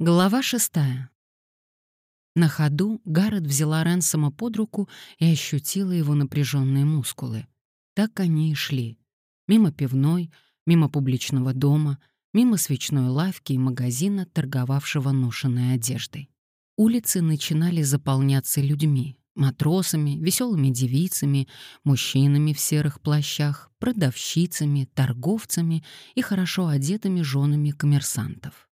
Глава шестая. На ходу Гаррет взяла Ренсома под руку и ощутила его напряженные мускулы. Так они и шли. Мимо пивной, мимо публичного дома, мимо свечной лавки и магазина, торговавшего ношенной одеждой. Улицы начинали заполняться людьми, матросами, веселыми девицами, мужчинами в серых плащах, продавщицами, торговцами и хорошо одетыми женами коммерсантов.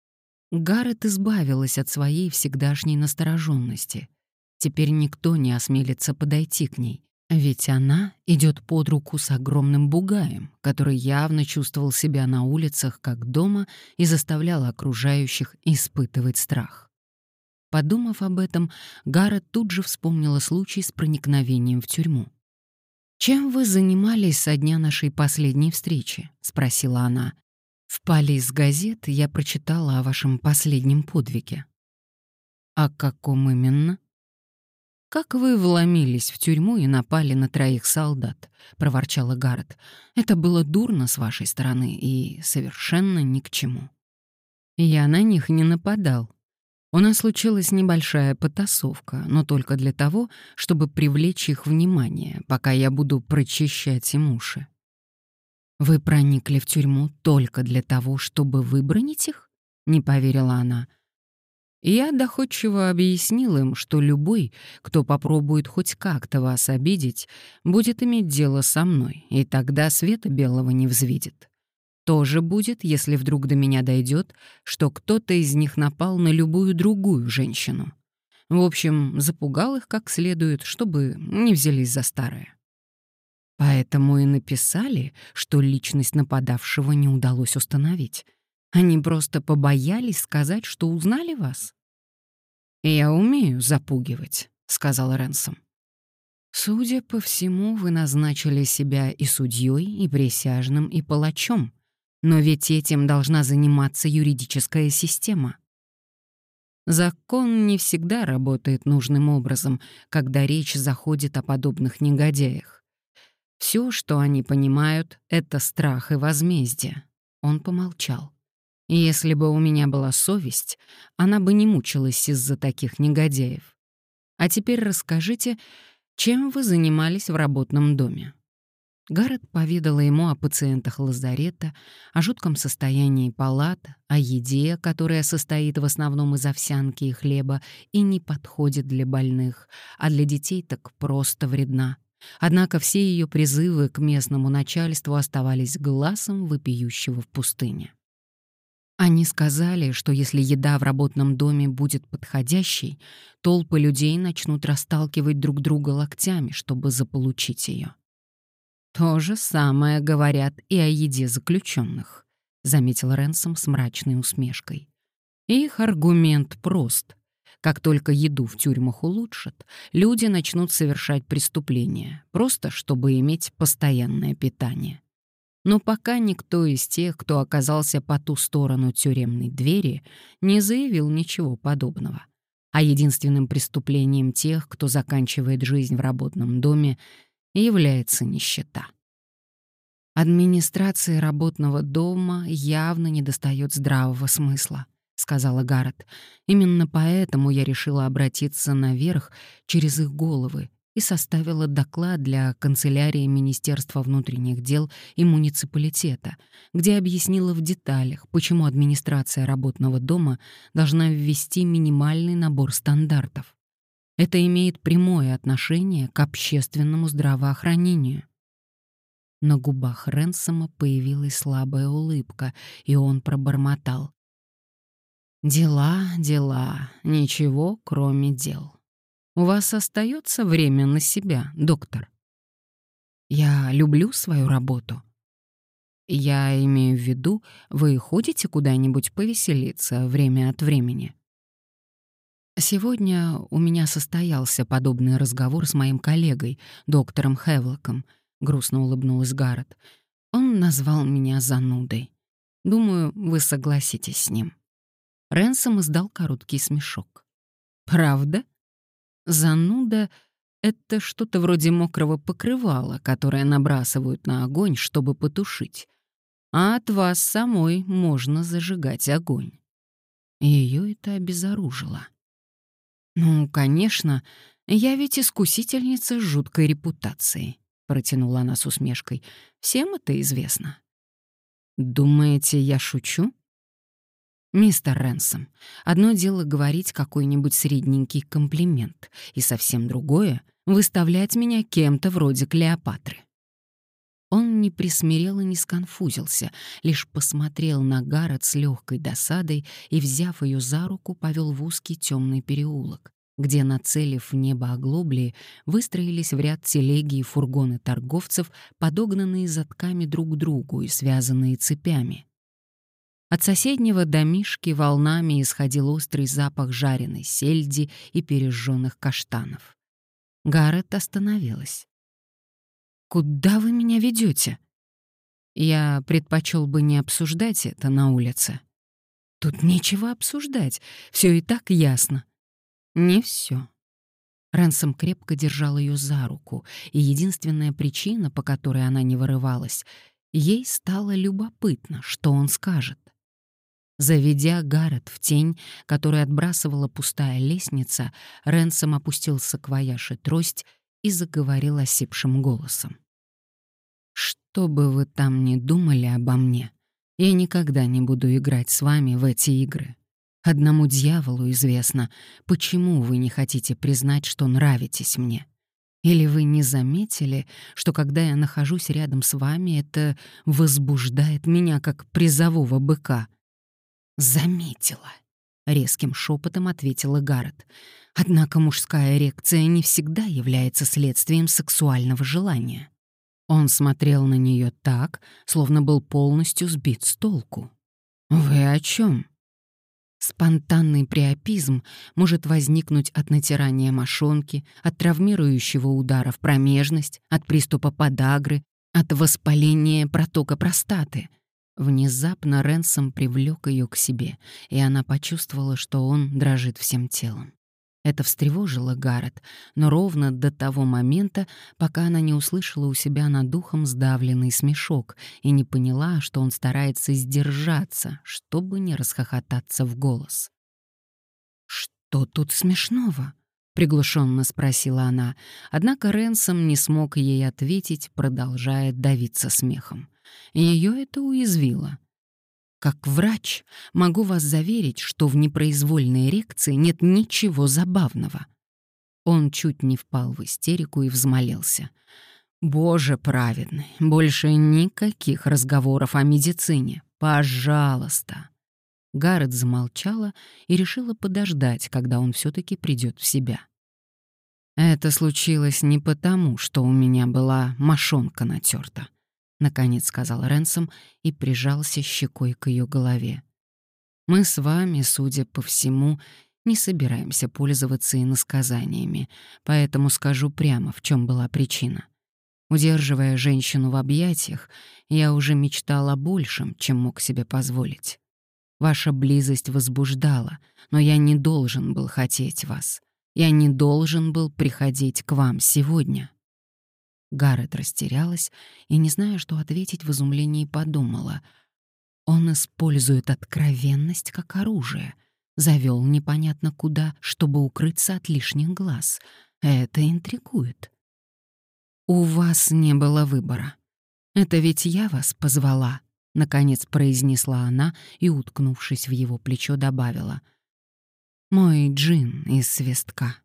Гаррет избавилась от своей всегдашней настороженности. Теперь никто не осмелится подойти к ней, ведь она идет под руку с огромным бугаем, который явно чувствовал себя на улицах как дома и заставлял окружающих испытывать страх. Подумав об этом, Гаррет тут же вспомнила случай с проникновением в тюрьму. «Чем вы занимались со дня нашей последней встречи?» — спросила она. В поле из газет я прочитала о вашем последнем подвиге. О каком именно? Как вы вломились в тюрьму и напали на троих солдат, проворчала Гаррет. Это было дурно с вашей стороны и совершенно ни к чему. Я на них не нападал. У нас случилась небольшая потасовка, но только для того, чтобы привлечь их внимание, пока я буду прочищать им уши. «Вы проникли в тюрьму только для того, чтобы выбронить их?» — не поверила она. Я доходчиво объяснил им, что любой, кто попробует хоть как-то вас обидеть, будет иметь дело со мной, и тогда света белого не взвидит. Тоже будет, если вдруг до меня дойдет, что кто-то из них напал на любую другую женщину. В общем, запугал их как следует, чтобы не взялись за старое. Поэтому и написали, что личность нападавшего не удалось установить. Они просто побоялись сказать, что узнали вас. «Я умею запугивать», — сказал Ренсом. «Судя по всему, вы назначили себя и судьей, и присяжным, и палачом. Но ведь этим должна заниматься юридическая система». Закон не всегда работает нужным образом, когда речь заходит о подобных негодяях. Все, что они понимают, — это страх и возмездие. Он помолчал. Если бы у меня была совесть, она бы не мучилась из-за таких негодяев. А теперь расскажите, чем вы занимались в работном доме?» Гаррет поведала ему о пациентах лазарета, о жутком состоянии палат, о еде, которая состоит в основном из овсянки и хлеба и не подходит для больных, а для детей так просто вредна. Однако все ее призывы к местному начальству оставались глазом вопиющего в пустыне. Они сказали, что если еда в работном доме будет подходящей, толпы людей начнут расталкивать друг друга локтями, чтобы заполучить ее. То же самое говорят и о еде заключенных, заметил Ренсом с мрачной усмешкой. Их аргумент прост. Как только еду в тюрьмах улучшат, люди начнут совершать преступления, просто чтобы иметь постоянное питание. Но пока никто из тех, кто оказался по ту сторону тюремной двери, не заявил ничего подобного. А единственным преступлением тех, кто заканчивает жизнь в работном доме, является нищета. Администрации работного дома явно недостает здравого смысла. — сказала Гаррет. «Именно поэтому я решила обратиться наверх через их головы и составила доклад для канцелярии Министерства внутренних дел и муниципалитета, где объяснила в деталях, почему администрация работного дома должна ввести минимальный набор стандартов. Это имеет прямое отношение к общественному здравоохранению». На губах Ренсома появилась слабая улыбка, и он пробормотал. Дела, дела, ничего, кроме дел. У вас остается время на себя, доктор? Я люблю свою работу. Я имею в виду, вы ходите куда-нибудь повеселиться время от времени? Сегодня у меня состоялся подобный разговор с моим коллегой, доктором Хевлоком, грустно улыбнулась Гаррет. Он назвал меня занудой. Думаю, вы согласитесь с ним. Ренсом издал короткий смешок. «Правда? Зануда — это что-то вроде мокрого покрывала, которое набрасывают на огонь, чтобы потушить. А от вас самой можно зажигать огонь». Ее это обезоружило. «Ну, конечно, я ведь искусительница с жуткой репутацией», — протянула она с усмешкой. «Всем это известно». «Думаете, я шучу?» «Мистер Ренсом, одно дело говорить какой-нибудь средненький комплимент, и совсем другое — выставлять меня кем-то вроде Клеопатры». Он не присмирел и не сконфузился, лишь посмотрел на Гаррет с легкой досадой и, взяв ее за руку, повел в узкий темный переулок, где, нацелив в небо оглобли, выстроились в ряд телеги и фургоны торговцев, подогнанные затками друг к другу и связанные цепями. От соседнего домишки волнами исходил острый запах жареной сельди и пережженных каштанов. Гаррет остановилась. «Куда вы меня ведете? «Я предпочел бы не обсуждать это на улице». «Тут нечего обсуждать, все и так ясно». «Не все. Рэнсом крепко держал ее за руку, и единственная причина, по которой она не вырывалась, ей стало любопытно, что он скажет. Заведя Гаррет в тень, которую отбрасывала пустая лестница, Ренсом опустился к вояше трость и заговорил осипшим голосом. «Что бы вы там ни думали обо мне, я никогда не буду играть с вами в эти игры. Одному дьяволу известно, почему вы не хотите признать, что нравитесь мне. Или вы не заметили, что когда я нахожусь рядом с вами, это возбуждает меня как призового быка?» «Заметила», — резким шепотом ответила Гаррет. «Однако мужская эрекция не всегда является следствием сексуального желания». Он смотрел на нее так, словно был полностью сбит с толку. «Вы о чем? Спонтанный приопизм может возникнуть от натирания мошонки, от травмирующего удара в промежность, от приступа подагры, от воспаления протока простаты — Внезапно Ренсом привлек ее к себе, и она почувствовала, что он дрожит всем телом. Это встревожило Гаррет, но ровно до того момента, пока она не услышала у себя над духом сдавленный смешок и не поняла, что он старается сдержаться, чтобы не расхохотаться в голос. «Что тут смешного?» — приглушенно спросила она, однако Ренсом не смог ей ответить, продолжая давиться смехом. Ее это уязвило. Как врач могу вас заверить, что в непроизвольной эрекции нет ничего забавного. Он чуть не впал в истерику и взмолился. «Боже праведный, больше никаких разговоров о медицине. Пожалуйста!» Гаррет замолчала и решила подождать, когда он все таки придет в себя. Это случилось не потому, что у меня была мошонка натерта. — наконец сказал Ренсом и прижался щекой к ее голове. «Мы с вами, судя по всему, не собираемся пользоваться иносказаниями, поэтому скажу прямо, в чем была причина. Удерживая женщину в объятиях, я уже мечтал о большем, чем мог себе позволить. Ваша близость возбуждала, но я не должен был хотеть вас. Я не должен был приходить к вам сегодня. Гаррет растерялась и, не зная, что ответить, в изумлении подумала. Он использует откровенность как оружие, завел непонятно куда, чтобы укрыться от лишних глаз. Это интригует. «У вас не было выбора. Это ведь я вас позвала», — наконец произнесла она и, уткнувшись в его плечо, добавила. «Мой джин из свистка».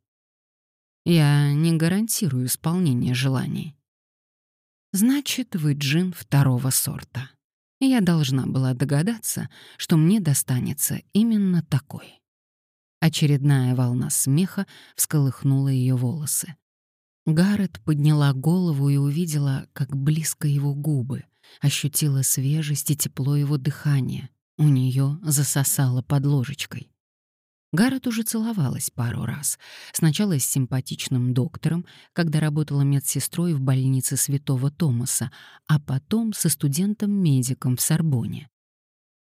Я не гарантирую исполнение желаний. Значит, вы джин второго сорта. Я должна была догадаться, что мне достанется именно такой. Очередная волна смеха всколыхнула ее волосы. Гаррет подняла голову и увидела, как близко его губы, ощутила свежесть и тепло его дыхания. У нее засосало под ложечкой. Гаррет уже целовалась пару раз. Сначала с симпатичным доктором, когда работала медсестрой в больнице Святого Томаса, а потом со студентом-медиком в Сорбоне.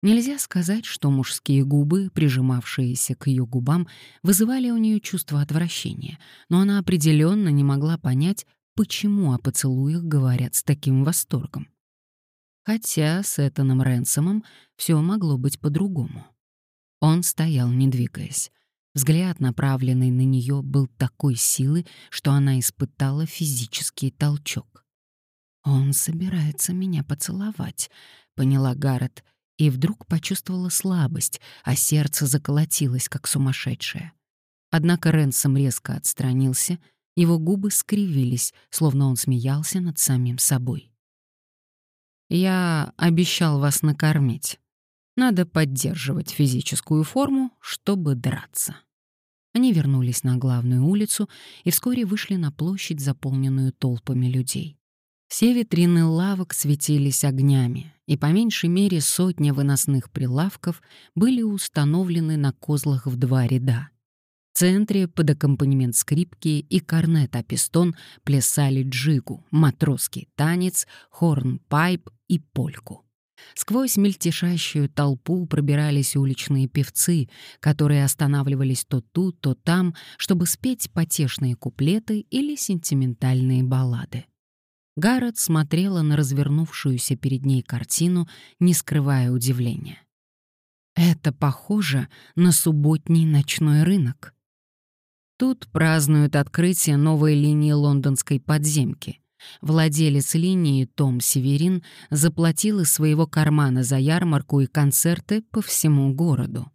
Нельзя сказать, что мужские губы, прижимавшиеся к ее губам, вызывали у нее чувство отвращения, но она определенно не могла понять, почему о поцелуях говорят с таким восторгом. Хотя с Этаном Ренсомом все могло быть по-другому. Он стоял, не двигаясь. Взгляд, направленный на нее, был такой силы, что она испытала физический толчок. «Он собирается меня поцеловать», — поняла Гаррет, и вдруг почувствовала слабость, а сердце заколотилось, как сумасшедшее. Однако Ренсом резко отстранился, его губы скривились, словно он смеялся над самим собой. «Я обещал вас накормить. Надо поддерживать физическую форму, чтобы драться». Они вернулись на главную улицу и вскоре вышли на площадь, заполненную толпами людей. Все витрины лавок светились огнями, и по меньшей мере сотня выносных прилавков были установлены на козлах в два ряда. Центре под аккомпанемент скрипки и корнет-апистон плясали джигу, матросский танец, хорн-пайп и польку. Сквозь мельтешащую толпу пробирались уличные певцы, которые останавливались то тут, то там, чтобы спеть потешные куплеты или сентиментальные баллады. Гаррет смотрела на развернувшуюся перед ней картину, не скрывая удивления. Это похоже на субботний ночной рынок. Тут празднуют открытие новой линии лондонской подземки — Владелец линии Том Северин заплатил из своего кармана за ярмарку и концерты по всему городу.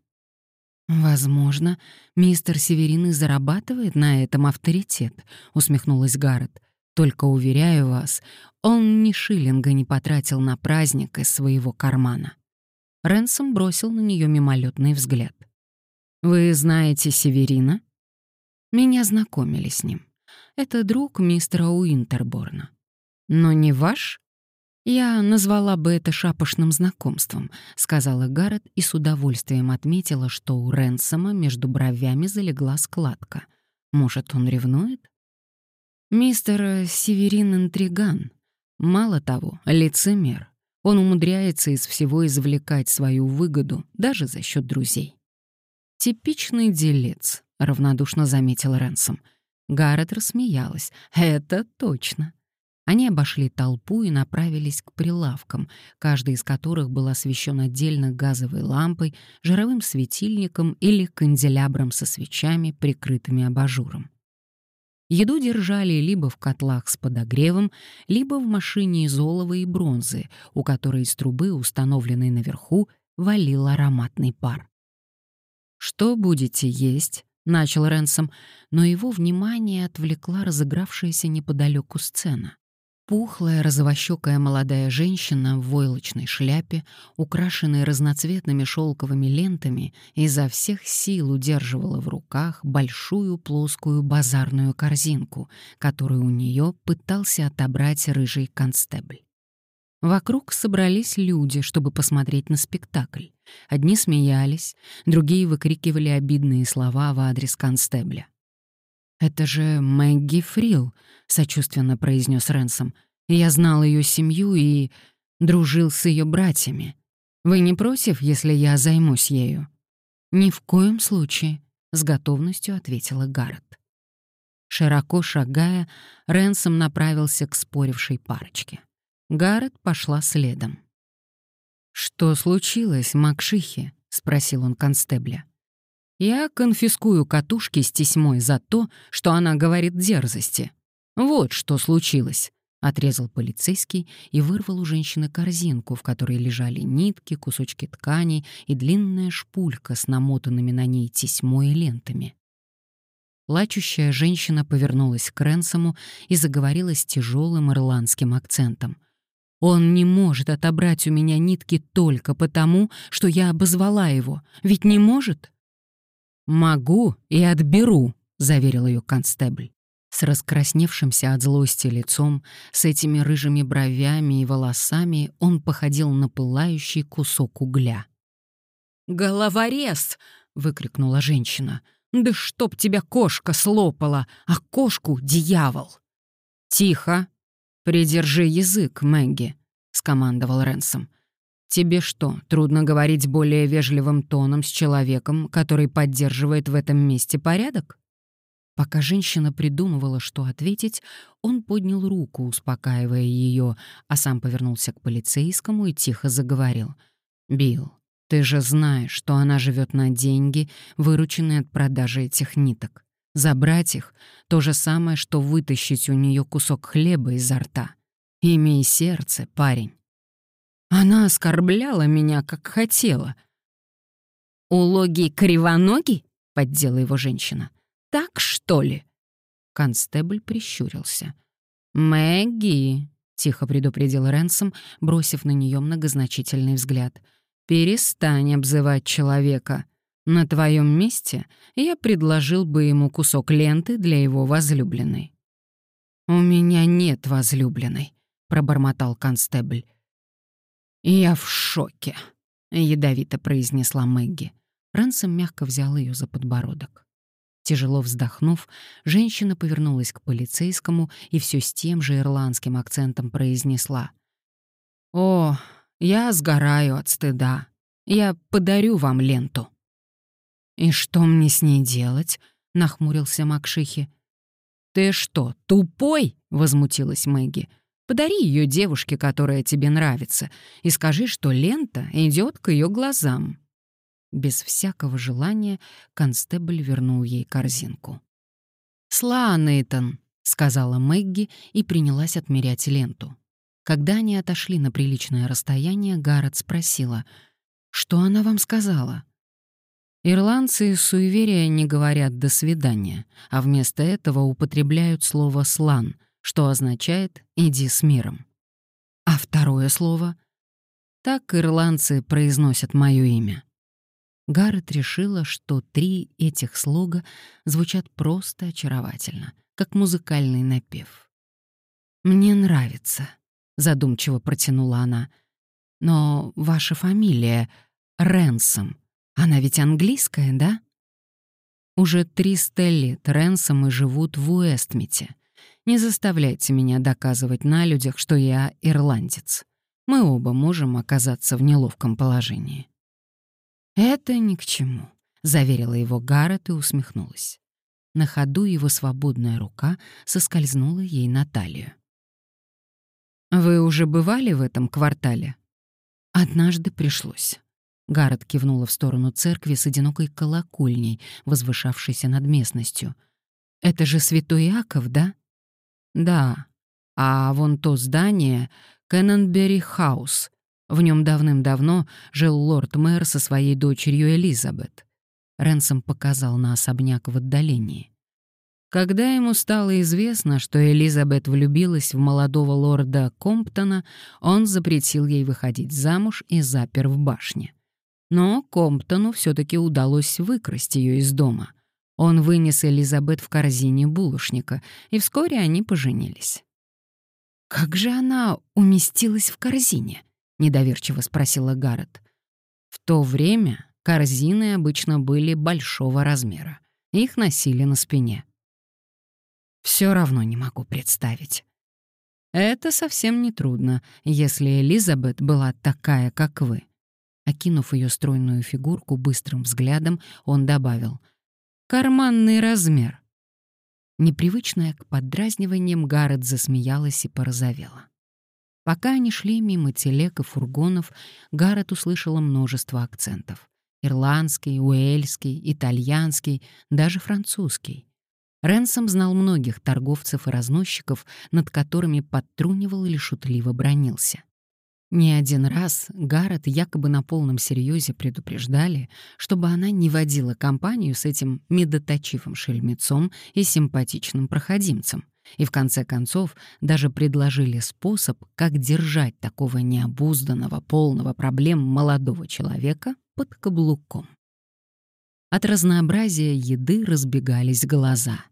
«Возможно, мистер Северин и зарабатывает на этом авторитет», — усмехнулась Гаррет. «Только уверяю вас, он ни шиллинга не потратил на праздник из своего кармана». Ренсом бросил на нее мимолетный взгляд. «Вы знаете Северина?» «Меня знакомили с ним. Это друг мистера Уинтерборна. Но не ваш? Я назвала бы это шапошным знакомством, сказала Гаррет и с удовольствием отметила, что у Ренсома между бровями залегла складка. Может, он ревнует? Мистер Северин интриган. Мало того, лицемер. Он умудряется из всего извлекать свою выгоду, даже за счет друзей. «Типичный делец», — равнодушно заметил Ренсом. Гаррет рассмеялась. «Это точно». Они обошли толпу и направились к прилавкам, каждый из которых был освещен отдельно газовой лампой, жировым светильником или канделябром со свечами, прикрытыми абажуром. Еду держали либо в котлах с подогревом, либо в машине из олова и бронзы, у которой из трубы, установленной наверху, валил ароматный пар. «Что будете есть?» — начал Ренсом, но его внимание отвлекла разыгравшаяся неподалеку сцена. Пухлая, розовощекая молодая женщина в войлочной шляпе, украшенной разноцветными шелковыми лентами, изо всех сил удерживала в руках большую плоскую базарную корзинку, которую у нее пытался отобрать рыжий констебль. Вокруг собрались люди, чтобы посмотреть на спектакль. Одни смеялись, другие выкрикивали обидные слова в адрес констебля. «Это же Мэгги Фрил», — сочувственно произнес Ренсом. «Я знал ее семью и дружил с ее братьями. Вы не против, если я займусь ею?» «Ни в коем случае», — с готовностью ответила Гаррет. Широко шагая, Ренсом направился к спорившей парочке. Гаррет пошла следом. «Что случилось, Макшихи?» — спросил он констебля. «Я конфискую катушки с тесьмой за то, что она говорит дерзости. Вот что случилось», — отрезал полицейский и вырвал у женщины корзинку, в которой лежали нитки, кусочки тканей и длинная шпулька с намотанными на ней тесьмой и лентами. Плачущая женщина повернулась к Ренсому и заговорила с тяжелым ирландским акцентом — он не может отобрать у меня нитки только потому, что я обозвала его. Ведь не может? Могу и отберу, заверил ее констебль. С раскрасневшимся от злости лицом, с этими рыжими бровями и волосами он походил на пылающий кусок угля. «Головорез!» — выкрикнула женщина. «Да чтоб тебя кошка слопала, а кошку — дьявол!» «Тихо!» «Придержи язык, Мэгги», — скомандовал Ренсом. «Тебе что, трудно говорить более вежливым тоном с человеком, который поддерживает в этом месте порядок?» Пока женщина придумывала, что ответить, он поднял руку, успокаивая ее, а сам повернулся к полицейскому и тихо заговорил. «Билл, Ты же знаешь, что она живет на деньги, вырученные от продажи этих ниток. Забрать их — то же самое, что вытащить у нее кусок хлеба изо рта. Имей сердце, парень. Она оскорбляла меня, как хотела. «У Логи кривоногий?» — поддела его женщина. «Так, что ли?» Констебль прищурился. «Мэгги», — тихо предупредил Ренсом, бросив на нее многозначительный взгляд, «перестань обзывать человека. На твоем месте я предложил бы ему кусок ленты для его возлюбленной». «У меня нет возлюбленной», — пробормотал констебль. «Я в шоке», — ядовито произнесла Мэгги. Ренсом мягко взял ее за подбородок. Тяжело вздохнув, женщина повернулась к полицейскому и все с тем же ирландским акцентом произнесла. «О, я сгораю от стыда. Я подарю вам ленту». «И что мне с ней делать?» — нахмурился Макшихи. «Ты что, тупой?» — возмутилась Мэгги. «Подари ее девушке, которая тебе нравится, и скажи, что лента идет к ее глазам. Без всякого желания констебль вернул ей корзинку. «Сла, Нейтан», — сказала Мэгги и принялась отмерять ленту. Когда они отошли на приличное расстояние, Гаррет спросила, «Что она вам сказала?» Ирландцы из суеверия не говорят «до свидания», а вместо этого употребляют слово «слан», что означает «иди с миром». А второе слово? Так ирландцы произносят мое имя. Гаррет решила, что три этих слога звучат просто очаровательно, как музыкальный напев. «Мне нравится», — задумчиво протянула она. «Но ваша фамилия — Ренсом. Она ведь английская, да?» «Уже триста лет Ренсомы живут в Уэстмите. Не заставляйте меня доказывать на людях, что я ирландец. Мы оба можем оказаться в неловком положении». «Это ни к чему», — заверила его Гаррет и усмехнулась. На ходу его свободная рука соскользнула ей на талию. «Вы уже бывали в этом квартале?» «Однажды пришлось». Гаррет кивнула в сторону церкви с одинокой колокольней, возвышавшейся над местностью. «Это же Святой Иаков, да?» «Да. А вон то здание — Кенненбери Хаус, в нем давным-давно жил лорд-мэр со своей дочерью Элизабет. Ренсом показал на особняк в отдалении. Когда ему стало известно, что Элизабет влюбилась в молодого лорда Комптона, он запретил ей выходить замуж и запер в башне. Но Комптону все-таки удалось выкрасть ее из дома. Он вынес Элизабет в корзине булочника, и вскоре они поженились. Как же она уместилась в корзине? недоверчиво спросила Гаррет. В то время корзины обычно были большого размера. Их носили на спине. Все равно не могу представить. Это совсем не трудно, если Элизабет была такая, как вы. Окинув ее стройную фигурку быстрым взглядом, он добавил: "Карманный размер". Непривычная к поддразниваниям, Гаррет засмеялась и порозовела. Пока они шли мимо телег и фургонов, Гаррет услышала множество акцентов. Ирландский, уэльский, итальянский, даже французский. Ренсом знал многих торговцев и разносчиков, над которыми подтрунивал или шутливо бронился. Не один раз Гаррет якобы на полном серьезе предупреждали, чтобы она не водила компанию с этим медоточивым шельмецом и симпатичным проходимцем, и в конце концов даже предложили способ, как держать такого необузданного, полного проблем молодого человека под каблуком. От разнообразия еды разбегались глаза.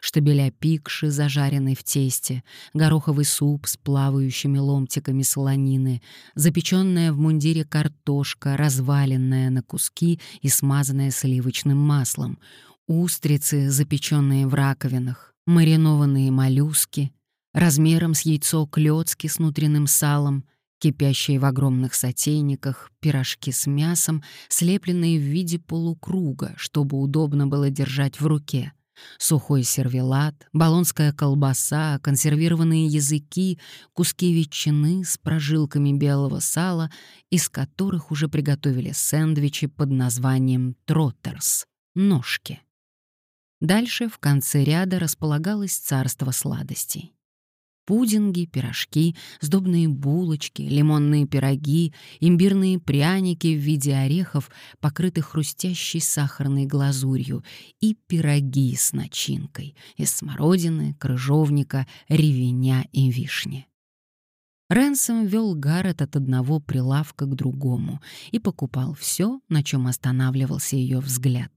Штабеля пикши, зажаренной в тесте, гороховый суп с плавающими ломтиками солонины, запеченная в мундире картошка, разваленная на куски и смазанная сливочным маслом, устрицы, запеченные в раковинах, маринованные моллюски, размером с яйцо клёцки с внутренним салом, кипящие в огромных сотейниках, пирожки с мясом, слепленные в виде полукруга, чтобы удобно было держать в руке, Сухой сервелат, болонская колбаса, консервированные языки, куски ветчины с прожилками белого сала, из которых уже приготовили сэндвичи под названием «троттерс» — ножки. Дальше в конце ряда располагалось царство сладостей. Пудинги, пирожки, сдобные булочки, лимонные пироги, имбирные пряники в виде орехов, покрытых хрустящей сахарной глазурью, и пироги с начинкой из смородины, крыжовника, ревеня и вишни. Ренсом вел Гаррет от одного прилавка к другому и покупал все, на чем останавливался ее взгляд.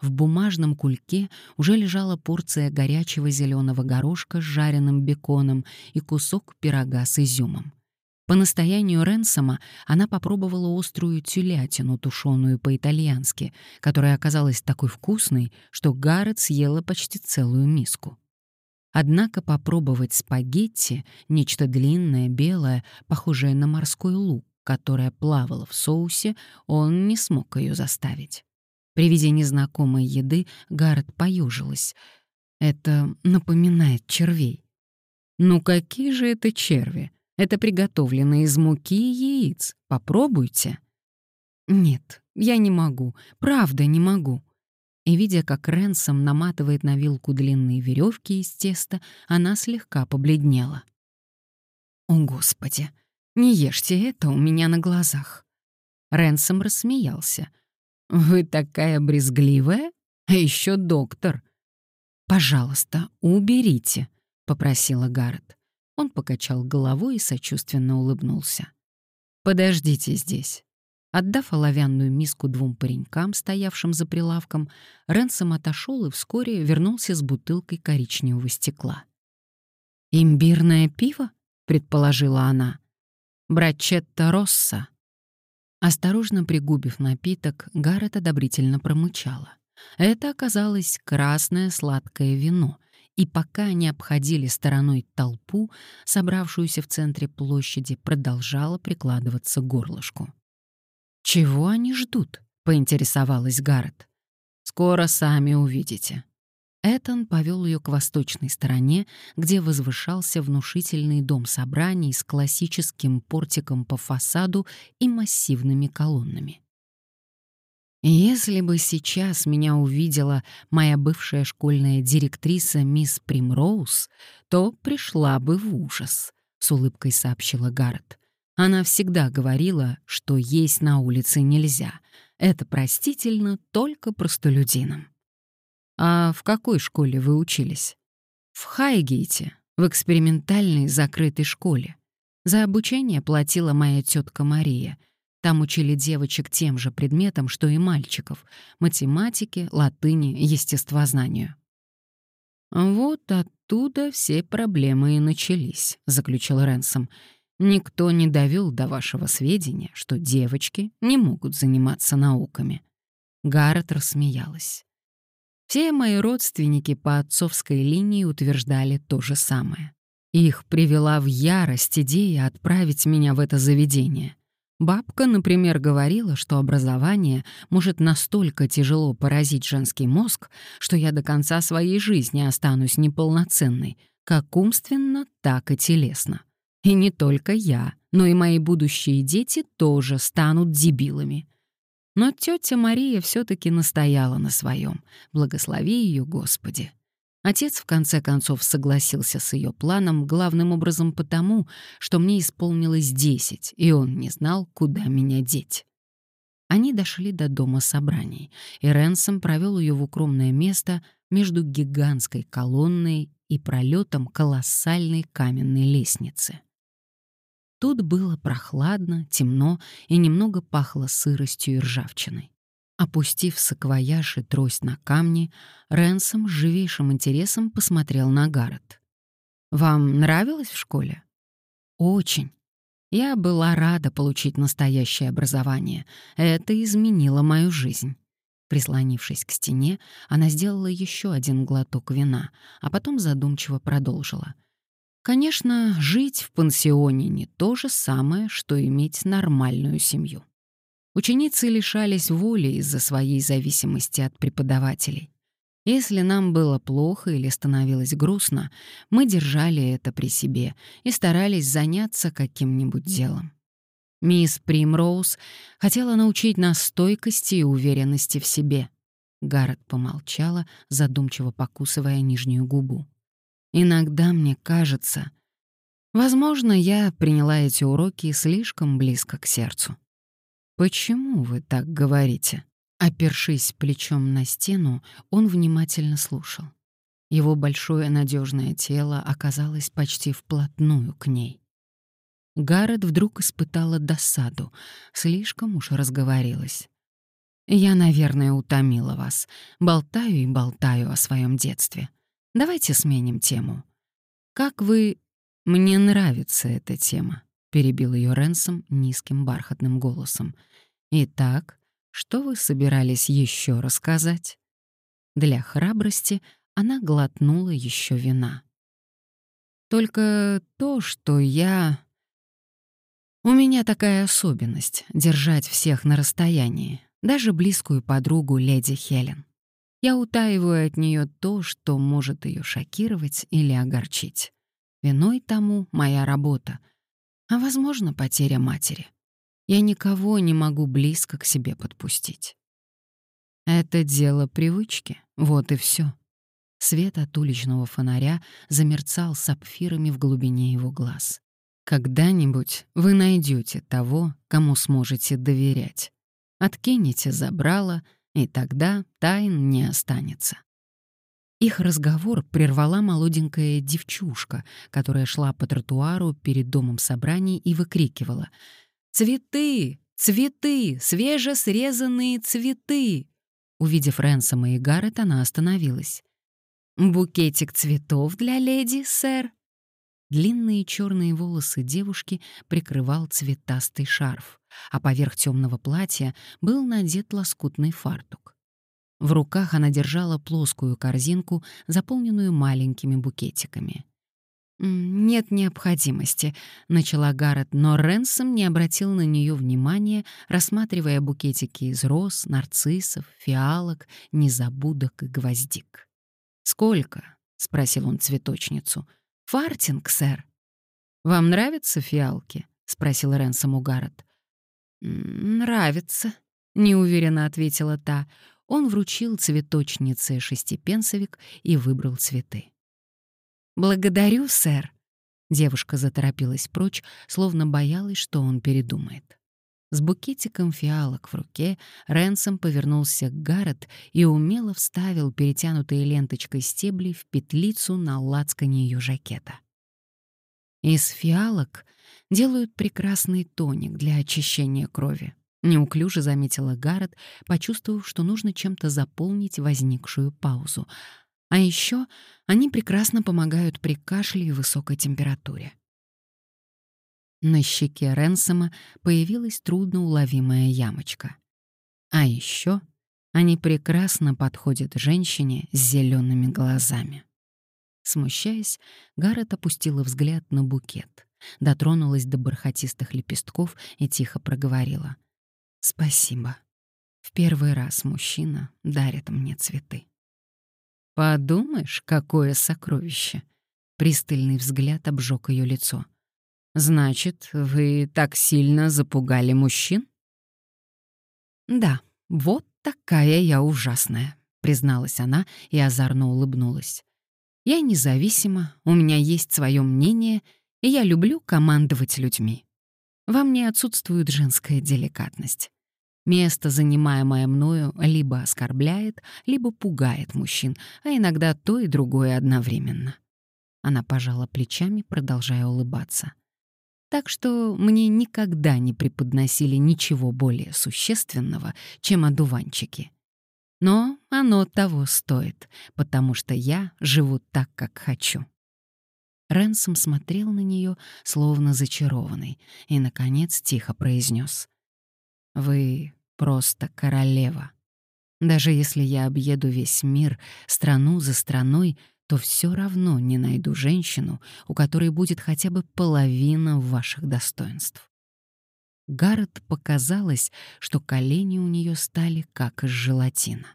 В бумажном кульке уже лежала порция горячего зеленого горошка с жареным беконом и кусок пирога с изюмом. По настоянию Ренсома она попробовала острую тюлятину, тушеную по-итальянски, которая оказалась такой вкусной, что Гаррет съела почти целую миску. Однако попробовать спагетти, нечто длинное, белое, похожее на морской лук, которое плавало в соусе, он не смог ее заставить. При виде незнакомой еды Гаррет поюжилась. Это напоминает червей. Ну какие же это черви? Это приготовлено из муки и яиц. Попробуйте. Нет, я не могу. Правда, не могу. И видя, как Ренсом наматывает на вилку длинные веревки из теста, она слегка побледнела. «О, Господи! Не ешьте это у меня на глазах!» Ренсом рассмеялся — «Вы такая брезгливая? А еще доктор!» «Пожалуйста, уберите», — попросила Гаррет. Он покачал головой и сочувственно улыбнулся. «Подождите здесь». Отдав оловянную миску двум паренькам, стоявшим за прилавком, Ренсом отошел и вскоре вернулся с бутылкой коричневого стекла. «Имбирное пиво?» — предположила она. «Брачетта Росса», Осторожно пригубив напиток, Гаррет одобрительно промычала. Это оказалось красное сладкое вино, и пока они обходили стороной толпу, собравшуюся в центре площади, продолжала прикладываться к горлышку. «Чего они ждут?» — поинтересовалась Гаррет. «Скоро сами увидите», Этон повел ее к восточной стороне, где возвышался внушительный дом собраний с классическим портиком по фасаду и массивными колоннами. Если бы сейчас меня увидела моя бывшая школьная директриса мисс Примроуз, то пришла бы в ужас, — с улыбкой сообщила Гаррет. Она всегда говорила, что есть на улице нельзя. Это простительно только простолюдинам. «А в какой школе вы учились?» «В Хайгейте, в экспериментальной закрытой школе. За обучение платила моя тетка Мария. Там учили девочек тем же предметам, что и мальчиков — математике, латыни, естествознанию». «Вот оттуда все проблемы и начались», — заключил Ренсом. «Никто не довел до вашего сведения, что девочки не могут заниматься науками». Гаррет рассмеялась. Все мои родственники по отцовской линии утверждали то же самое. Их привела в ярость идея отправить меня в это заведение. Бабка, например, говорила, что образование может настолько тяжело поразить женский мозг, что я до конца своей жизни останусь неполноценной, как умственно, так и телесно. И не только я, но и мои будущие дети тоже станут дебилами. Но тетя Мария все-таки настояла на своем. Благослови ее, Господи. Отец в конце концов согласился с ее планом главным образом потому, что мне исполнилось десять, и он не знал, куда меня деть. Они дошли до дома собраний, и Ренсом провел ее в укромное место между гигантской колонной и пролетом колоссальной каменной лестницы. Тут было прохладно, темно и немного пахло сыростью и ржавчиной. Опустив саквояж и трость на камни, Ренсом с живейшим интересом посмотрел на Гаррет. «Вам нравилось в школе?» «Очень. Я была рада получить настоящее образование. Это изменило мою жизнь». Прислонившись к стене, она сделала еще один глоток вина, а потом задумчиво продолжила. Конечно, жить в пансионе не то же самое, что иметь нормальную семью. Ученицы лишались воли из-за своей зависимости от преподавателей. Если нам было плохо или становилось грустно, мы держали это при себе и старались заняться каким-нибудь делом. Мисс Примроуз хотела научить нас стойкости и уверенности в себе. Гаррет помолчала, задумчиво покусывая нижнюю губу. «Иногда мне кажется, возможно, я приняла эти уроки слишком близко к сердцу». «Почему вы так говорите?» Опершись плечом на стену, он внимательно слушал. Его большое надежное тело оказалось почти вплотную к ней. Гаррет вдруг испытала досаду, слишком уж разговорилась. «Я, наверное, утомила вас. Болтаю и болтаю о своем детстве. Давайте сменим тему. Как вы...» «Мне нравится эта тема», — перебил ее Ренсом низким бархатным голосом. «Итак, что вы собирались еще рассказать? Для храбрости она глотнула еще вина. Только то, что я... У меня такая особенность — держать всех на расстоянии, даже близкую подругу леди Хелен. Я утаиваю от нее то, что может ее шокировать или огорчить. Виной тому моя работа, а, возможно, потеря матери. Я никого не могу близко к себе подпустить. Это дело привычки, вот и все. Свет от уличного фонаря замерцал сапфирами в глубине его глаз. Когда-нибудь вы найдете того, кому сможете доверять. Откинете забрало, и тогда тайн не останется. Их разговор прервала молоденькая девчушка, которая шла по тротуару перед домом собраний и выкрикивала — Цветы! Цветы! Свежесрезанные цветы!» Увидев Ренсома и Гаррет, она остановилась. «Букетик цветов для леди, сэр?» Длинные черные волосы девушки прикрывал цветастый шарф, а поверх темного платья был надет лоскутный фартук. В руках она держала плоскую корзинку, заполненную маленькими букетиками. «Нет необходимости», — начала Гаррет, но Ренсом не обратил на нее внимания, рассматривая букетики из роз, нарциссов, фиалок, незабудок и гвоздик. «Сколько?» — спросил он цветочницу. «Фартинг, сэр». «Вам нравятся фиалки?» — спросил Ренсом у Гаррет. «Нравится», — неуверенно ответила та. Он вручил цветочнице шестипенсовик и выбрал цветы. «Благодарю, сэр». Девушка заторопилась прочь, словно боялась, что он передумает. С букетиком фиалок в руке Ренсом повернулся к Гаррет и умело вставил перетянутые ленточкой стебли в петлицу на лацкане ее жакета. Из фиалок делают прекрасный тоник для очищения крови. Неуклюже заметила Гаррет, почувствовав, что нужно чем-то заполнить возникшую паузу — а еще они прекрасно помогают при кашле и высокой температуре. На щеке Ренсома появилась трудноуловимая ямочка. А еще они прекрасно подходят женщине с зелеными глазами. Смущаясь, Гаррет опустила взгляд на букет, дотронулась до бархатистых лепестков и тихо проговорила. «Спасибо. В первый раз мужчина дарит мне цветы». Подумаешь, какое сокровище. Пристальный взгляд обжег ее лицо. Значит, вы так сильно запугали мужчин? Да, вот такая я ужасная, призналась она и озорно улыбнулась. Я независима, у меня есть свое мнение, и я люблю командовать людьми. Во мне отсутствует женская деликатность. Место, занимаемое мною, либо оскорбляет, либо пугает мужчин, а иногда то и другое одновременно. Она пожала плечами, продолжая улыбаться. Так что мне никогда не преподносили ничего более существенного, чем одуванчики. Но оно того стоит, потому что я живу так, как хочу. Ренсом смотрел на нее, словно зачарованный, и, наконец, тихо произнес: вы просто королева. Даже если я объеду весь мир, страну за страной, то все равно не найду женщину, у которой будет хотя бы половина ваших достоинств. Гаррет показалось, что колени у нее стали как из желатина.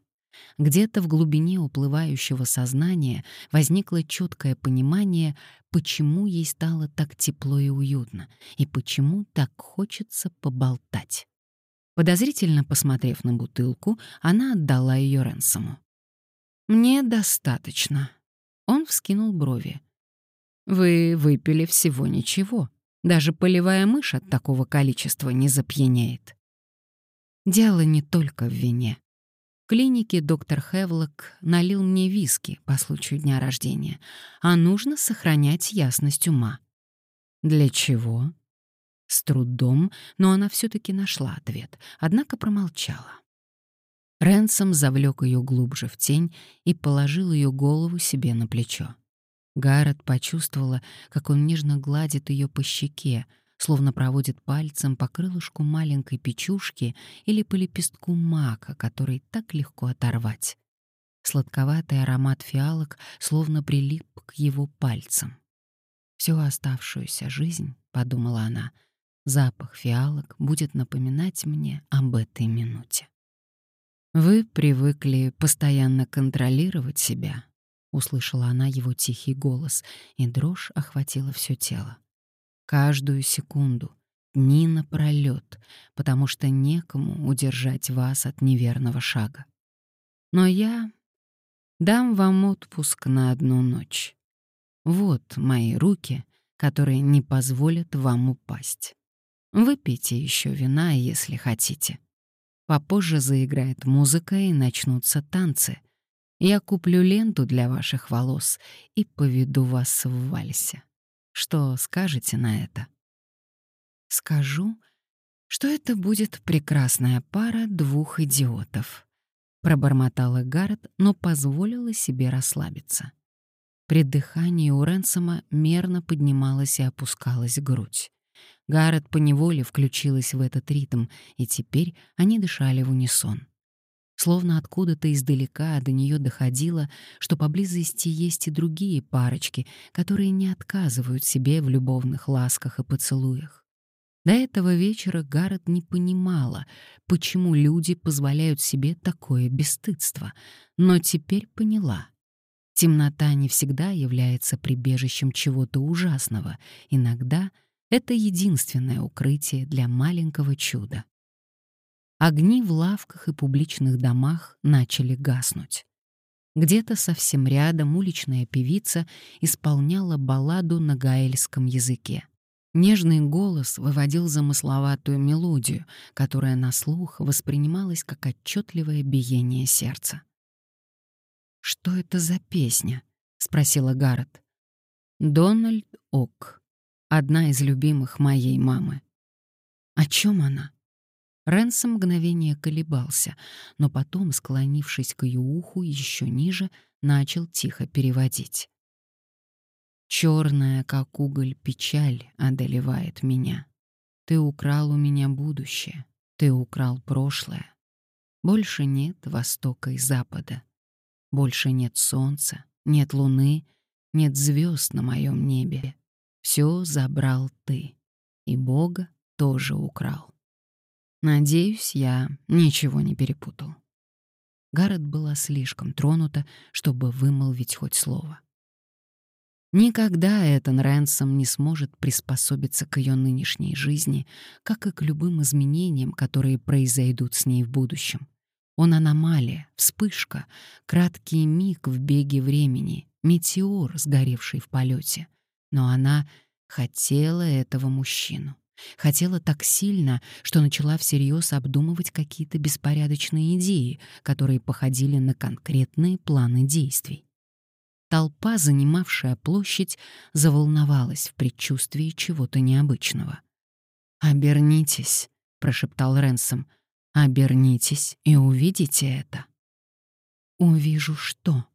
Где-то в глубине уплывающего сознания возникло четкое понимание, почему ей стало так тепло и уютно, и почему так хочется поболтать. Подозрительно посмотрев на бутылку, она отдала ее Ренсому. «Мне достаточно». Он вскинул брови. «Вы выпили всего ничего. Даже полевая мышь от такого количества не запьянеет». Дело не только в вине. В клинике доктор Хевлок налил мне виски по случаю дня рождения, а нужно сохранять ясность ума. Для чего? С трудом, но она все-таки нашла ответ, однако промолчала. Ренсом завлек ее глубже в тень и положил ее голову себе на плечо. Гаррет почувствовала, как он нежно гладит ее по щеке, словно проводит пальцем по крылышку маленькой печушки или по лепестку мака, который так легко оторвать. Сладковатый аромат фиалок словно прилип к его пальцам. Всю оставшуюся жизнь, — подумала она, — запах фиалок будет напоминать мне об этой минуте. «Вы привыкли постоянно контролировать себя», — услышала она его тихий голос, и дрожь охватила все тело каждую секунду, дни напролёт, потому что некому удержать вас от неверного шага. Но я дам вам отпуск на одну ночь. Вот мои руки, которые не позволят вам упасть. Выпейте еще вина, если хотите. Попозже заиграет музыка и начнутся танцы. Я куплю ленту для ваших волос и поведу вас в вальсе. Что скажете на это? Скажу, что это будет прекрасная пара двух идиотов. Пробормотала Гаррет, но позволила себе расслабиться. При дыхании у Ренсома мерно поднималась и опускалась грудь. Гаррет поневоле включилась в этот ритм, и теперь они дышали в унисон. Словно откуда-то издалека до нее доходило, что поблизости есть и другие парочки, которые не отказывают себе в любовных ласках и поцелуях. До этого вечера Гаррет не понимала, почему люди позволяют себе такое бесстыдство, но теперь поняла. Темнота не всегда является прибежищем чего-то ужасного, иногда это единственное укрытие для маленького чуда. Огни в лавках и публичных домах начали гаснуть. Где-то совсем рядом уличная певица исполняла балладу на гаэльском языке. Нежный голос выводил замысловатую мелодию, которая на слух воспринималась как отчетливое биение сердца. «Что это за песня?» — спросила Гаррет. «Дональд Ок, одна из любимых моей мамы». «О чем она?» Рэнсом мгновение колебался, но потом, склонившись к ее уху еще ниже, начал тихо переводить. Черная, как уголь, печаль одолевает меня. Ты украл у меня будущее, ты украл прошлое. Больше нет востока и запада. Больше нет солнца, нет луны, нет звезд на моем небе. Все забрал ты, и Бога тоже украл. Надеюсь, я ничего не перепутал. Гаррет была слишком тронута, чтобы вымолвить хоть слово. Никогда Этан Рэнсом не сможет приспособиться к ее нынешней жизни, как и к любым изменениям, которые произойдут с ней в будущем. Он аномалия, вспышка, краткий миг в беге времени, метеор, сгоревший в полете. Но она хотела этого мужчину. Хотела так сильно, что начала всерьез обдумывать какие-то беспорядочные идеи, которые походили на конкретные планы действий. Толпа, занимавшая площадь, заволновалась в предчувствии чего-то необычного. «Обернитесь», — прошептал Ренсом, — «обернитесь и увидите это». «Увижу что?»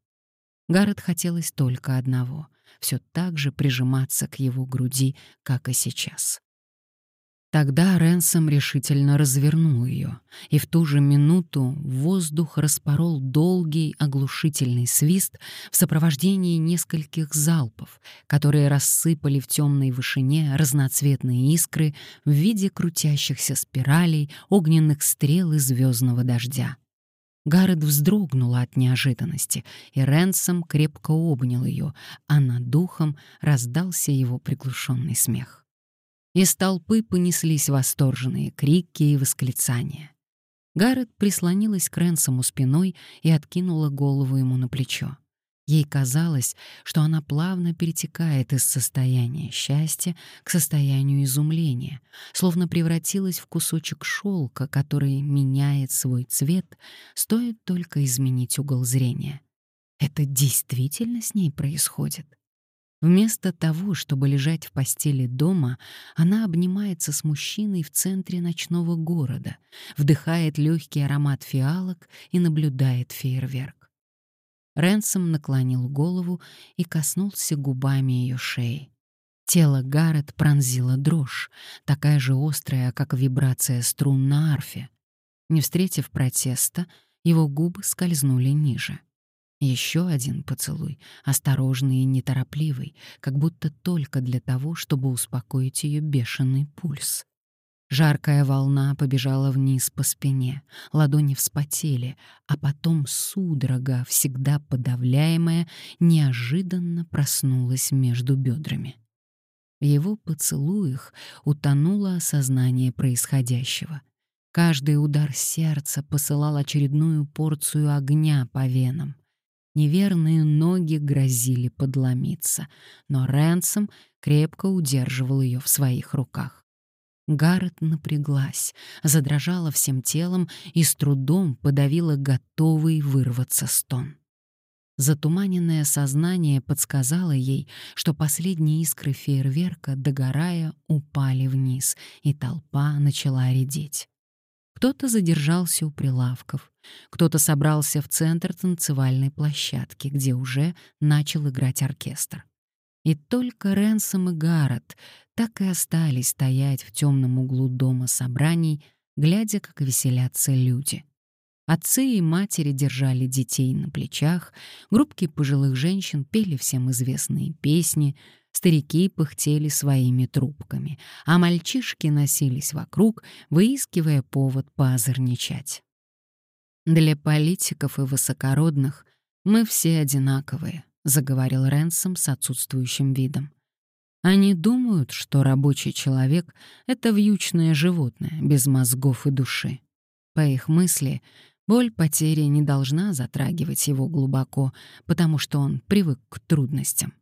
Гаррет хотелось только одного — все так же прижиматься к его груди, как и сейчас. Тогда Ренсом решительно развернул ее, и в ту же минуту воздух распорол долгий оглушительный свист в сопровождении нескольких залпов, которые рассыпали в темной вышине разноцветные искры в виде крутящихся спиралей, огненных стрел и звездного дождя. Гаррет вздрогнула от неожиданности, и Ренсом крепко обнял ее, а над духом раздался его приглушенный смех. Из толпы понеслись восторженные крики и восклицания. Гаррет прислонилась к Ренсому спиной и откинула голову ему на плечо. Ей казалось, что она плавно перетекает из состояния счастья к состоянию изумления, словно превратилась в кусочек шелка, который меняет свой цвет, стоит только изменить угол зрения. Это действительно с ней происходит. Вместо того, чтобы лежать в постели дома, она обнимается с мужчиной в центре ночного города, вдыхает легкий аромат фиалок и наблюдает фейерверк. Ренсом наклонил голову и коснулся губами ее шеи. Тело Гаррет пронзила дрожь, такая же острая, как вибрация струн на арфе. Не встретив протеста, его губы скользнули ниже. Еще один поцелуй, осторожный и неторопливый, как будто только для того, чтобы успокоить ее бешеный пульс. Жаркая волна побежала вниз по спине, ладони вспотели, а потом судорога, всегда подавляемая, неожиданно проснулась между бедрами. В его поцелуях утонуло осознание происходящего. Каждый удар сердца посылал очередную порцию огня по венам. Неверные ноги грозили подломиться, но Рэнсом крепко удерживал ее в своих руках. Гаррет напряглась, задрожала всем телом и с трудом подавила готовый вырваться стон. Затуманенное сознание подсказало ей, что последние искры фейерверка, догорая, упали вниз, и толпа начала редеть. Кто-то задержался у прилавков, кто-то собрался в центр танцевальной площадки, где уже начал играть оркестр. И только Ренсом и Гаррет так и остались стоять в темном углу дома собраний, глядя, как веселятся люди. Отцы и матери держали детей на плечах, группки пожилых женщин пели всем известные песни, старики пыхтели своими трубками, а мальчишки носились вокруг, выискивая повод поозорничать. Для политиков и высокородных мы все одинаковые, — заговорил Ренсом с отсутствующим видом. «Они думают, что рабочий человек — это вьючное животное, без мозгов и души. По их мысли, боль потери не должна затрагивать его глубоко, потому что он привык к трудностям.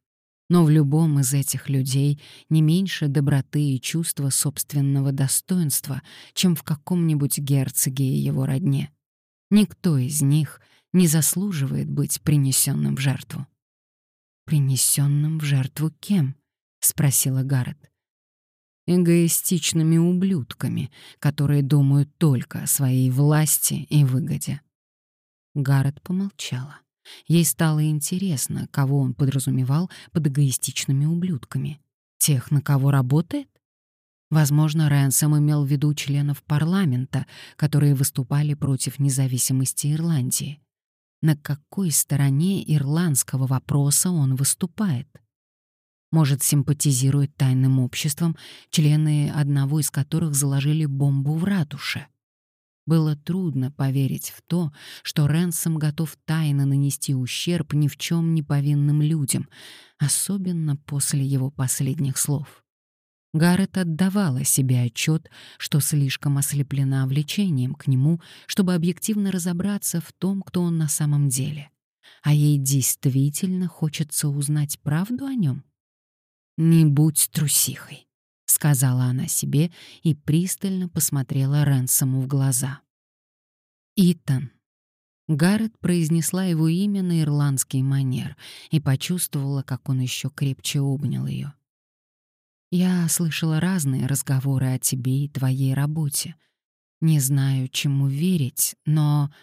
Но в любом из этих людей не меньше доброты и чувства собственного достоинства, чем в каком-нибудь герцоге и его родне. Никто из них не заслуживает быть принесенным в жертву принесенным в жертву кем?» — спросила Гаррет. «Эгоистичными ублюдками, которые думают только о своей власти и выгоде». Гаррет помолчала. Ей стало интересно, кого он подразумевал под эгоистичными ублюдками. Тех, на кого работает? Возможно, Рэнсом имел в виду членов парламента, которые выступали против независимости Ирландии на какой стороне ирландского вопроса он выступает. Может, симпатизирует тайным обществам, члены одного из которых заложили бомбу в ратуше. Было трудно поверить в то, что Ренсом готов тайно нанести ущерб ни в чем не повинным людям, особенно после его последних слов. Гаррет отдавала себе отчет, что слишком ослеплена влечением к нему, чтобы объективно разобраться в том, кто он на самом деле. А ей действительно хочется узнать правду о нем. «Не будь трусихой», — сказала она себе и пристально посмотрела Ренсому в глаза. «Итан». Гаррет произнесла его имя на ирландский манер и почувствовала, как он еще крепче обнял ее. Я слышала разные разговоры о тебе и твоей работе. Не знаю, чему верить, но...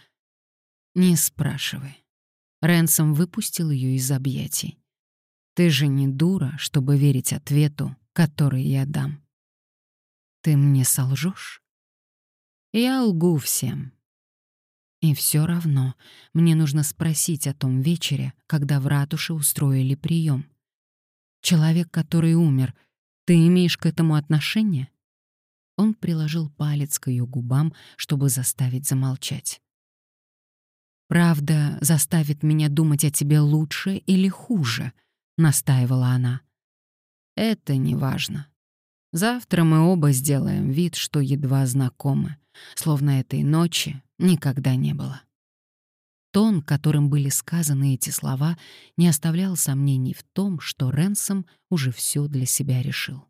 Не спрашивай. Ренсом выпустил ее из объятий. Ты же не дура, чтобы верить ответу, который я дам. Ты мне солжешь? Я лгу всем. И все равно мне нужно спросить о том вечере, когда в ратуше устроили прием. Человек, который умер — ты имеешь к этому отношение? Он приложил палец к ее губам, чтобы заставить замолчать. Правда заставит меня думать о тебе лучше или хуже, настаивала она. Это не важно. Завтра мы оба сделаем вид, что едва знакомы, словно этой ночи никогда не было. Тон, которым были сказаны эти слова, не оставлял сомнений в том, что Ренсом уже все для себя решил.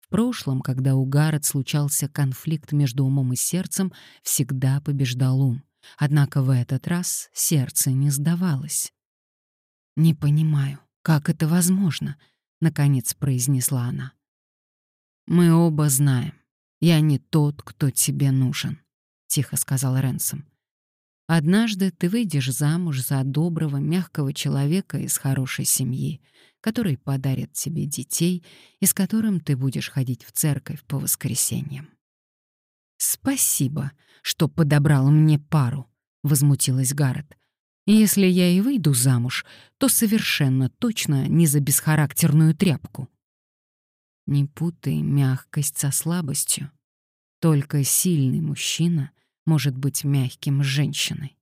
В прошлом, когда у Гаррет случался конфликт между умом и сердцем, всегда побеждал ум. Однако в этот раз сердце не сдавалось. «Не понимаю, как это возможно?» — наконец произнесла она. «Мы оба знаем, я не тот, кто тебе нужен», — тихо сказал Ренсом. «Однажды ты выйдешь замуж за доброго, мягкого человека из хорошей семьи, который подарит тебе детей и с которым ты будешь ходить в церковь по воскресеньям». «Спасибо, что подобрал мне пару», — возмутилась Гаррет. «Если я и выйду замуж, то совершенно точно не за бесхарактерную тряпку». Не путай мягкость со слабостью. Только сильный мужчина может быть мягким с женщиной.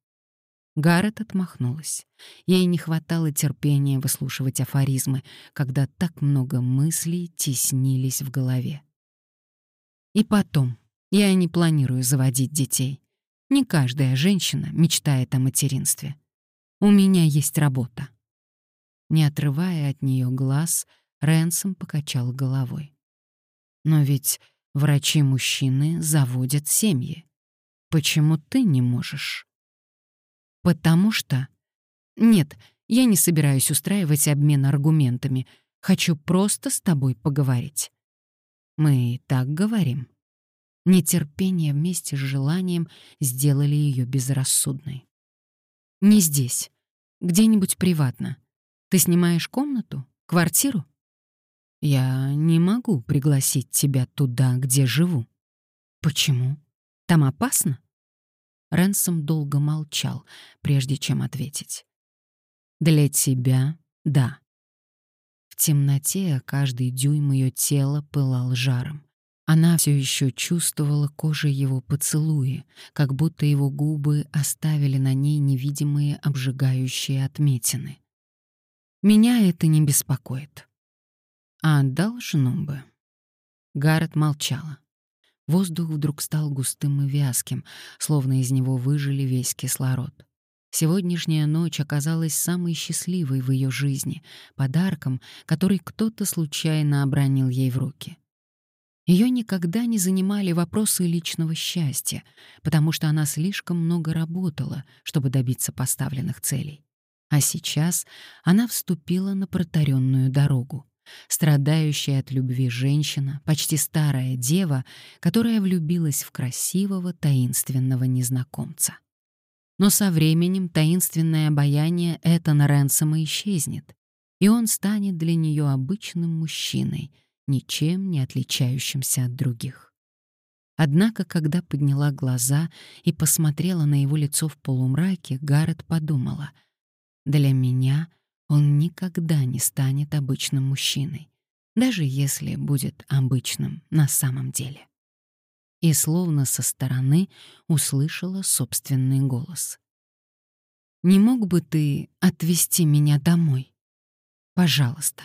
Гаррет отмахнулась. Ей не хватало терпения выслушивать афоризмы, когда так много мыслей теснились в голове. И потом, я не планирую заводить детей. Не каждая женщина мечтает о материнстве. У меня есть работа. Не отрывая от нее глаз, Ренсом покачал головой. Но ведь врачи-мужчины заводят семьи. Почему ты не можешь? Потому что... Нет, я не собираюсь устраивать обмен аргументами. Хочу просто с тобой поговорить. Мы так говорим. Нетерпение вместе с желанием сделали ее безрассудной. «Не здесь. Где-нибудь приватно. Ты снимаешь комнату? Квартиру?» «Я не могу пригласить тебя туда, где живу». «Почему? Там опасно?» Ренсом долго молчал, прежде чем ответить. «Для тебя — да». В темноте каждый дюйм ее тела пылал жаром. Она все еще чувствовала кожей его поцелуи, как будто его губы оставили на ней невидимые обжигающие отметины. «Меня это не беспокоит». «А должно бы». Гаррет молчала. Воздух вдруг стал густым и вязким, словно из него выжили весь кислород. Сегодняшняя ночь оказалась самой счастливой в ее жизни, подарком, который кто-то случайно обронил ей в руки. Ее никогда не занимали вопросы личного счастья, потому что она слишком много работала, чтобы добиться поставленных целей. А сейчас она вступила на протаренную дорогу. Страдающая от любви женщина, почти старая дева, которая влюбилась в красивого таинственного незнакомца. Но со временем таинственное обаяние Этана Ренсома исчезнет, и он станет для нее обычным мужчиной — ничем не отличающимся от других. Однако, когда подняла глаза и посмотрела на его лицо в полумраке, Гаррет подумала, «Для меня он никогда не станет обычным мужчиной, даже если будет обычным на самом деле». И словно со стороны услышала собственный голос. «Не мог бы ты отвезти меня домой? Пожалуйста».